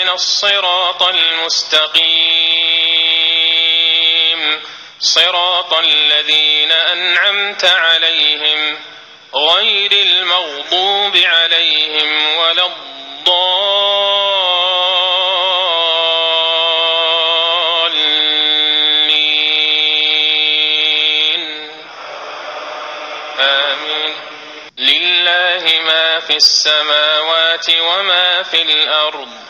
اهدنا الصراط المستقيم. صراط الذين أنعمت عليهم غير المغضوب عليهم ولا الضالين. آمين. لله ما في السماوات وما في الأرض.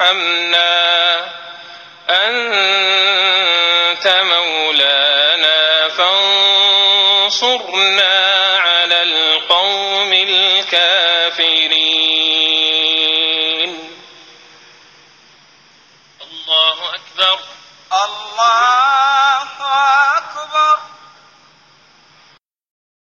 ارحمنا أنت مولانا فانصرنا على القوم الكافرين.